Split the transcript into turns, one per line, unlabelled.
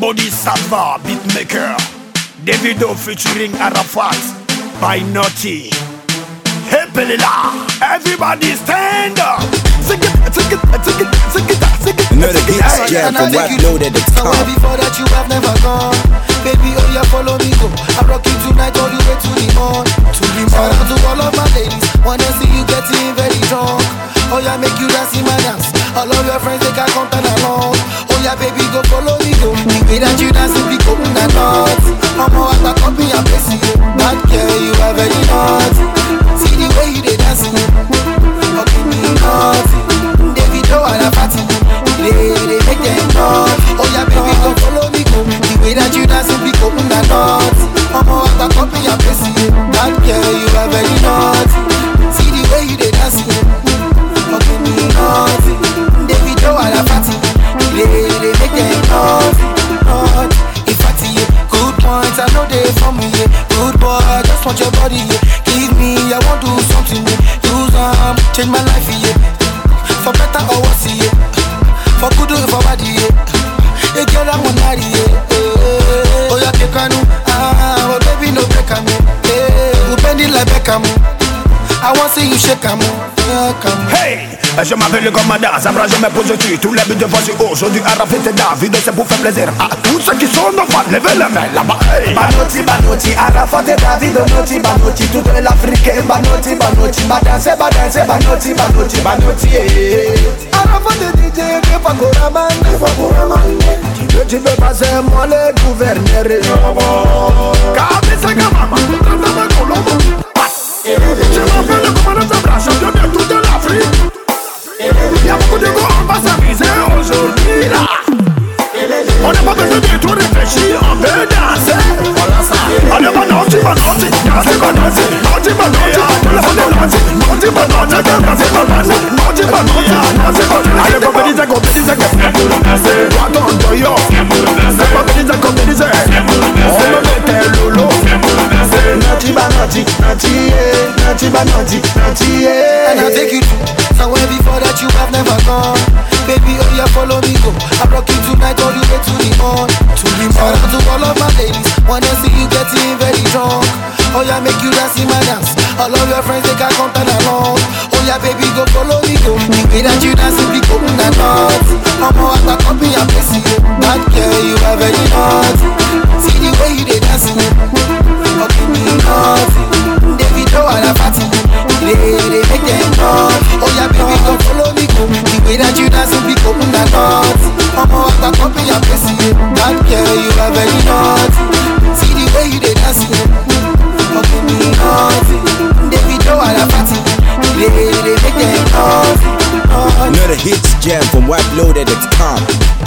Bodhisattva beatmaker Davido featuring Arafat by Naughty Hey Pelila, everybody stand up Sing it, sing it, sing it, sing it, sing it
Another hit jam from White Loaded at the
Somewhere before that you have never gone. Baby, oh yeah, follow me go. I rock you tonight all the way to the morn. To the morn. Shout out to all of my ladies. Wanna see you getting very drunk. Oh yeah, make you dance in my dance. All of your friends they can come turn along. Oh yeah, baby, way that you dance, it be open want your body. Yeah. Give me, I want do something. Yeah. Use um, change my life. Yeah. For better or worse. Yeah. For good or for bad. Yeah. Yeah, girl, I'm marry. Yeah. Eh, Oh, yeah, take a no. Ah, but baby, no break me. Yeah. Bend it like Beckham. I want see you shake mo. Yeah, come.
Hey, je m'appelle comme Madame, ça je me pose dessus Tous les buts de voici aujourd'hui Arafat et David C'est pour faire plaisir à tous ceux qui sont enfants Levez les mains là-bas hey.
Banotti, Banotti, Arafat et David Banotti, Banotti, toute l'Afrique Banotti, Banotti, Badanse, Badanse Banotti, Banotti, Banotti eh.
Arafat et DJ, que pas Goraman Tu veux, tu veux passer moi le gouverneur De tout réfléchir, on peut danser naughty, pas naughty, danser, pas danser Naughty, pas naughty, tout le monde est naughty Naughty, pas naughty, danser, pas danser Naughty, pas naughty, danser, pas danser Allez, compétition, compétition, compétition Attends, yo C'est compétition, compétition On me mettait lolo
Naughty, Banotti, Naughty, eh. Naughty, Banotti, Naughty,
And I'll
eh.
take you to somewhere before that you have never gone. Oh yeah, make you dance in my dance. All of your friends they can come turn along. Oh yeah, baby, go follow me go. Way that you dance, it be open and not. I'm all at the company, I'm blessing you. That girl, you are very hot. See the way you they dancing. Okay, me naughty. David, oh, a party. They, they make them naughty. Oh yeah, baby, come follow me, go. The way that you dance, it be open and not. I'm all at the company, I'm blessing you. That girl, you are very naughty. See the way you they dancing. They, they.
Another hits jam from White Loaded the top.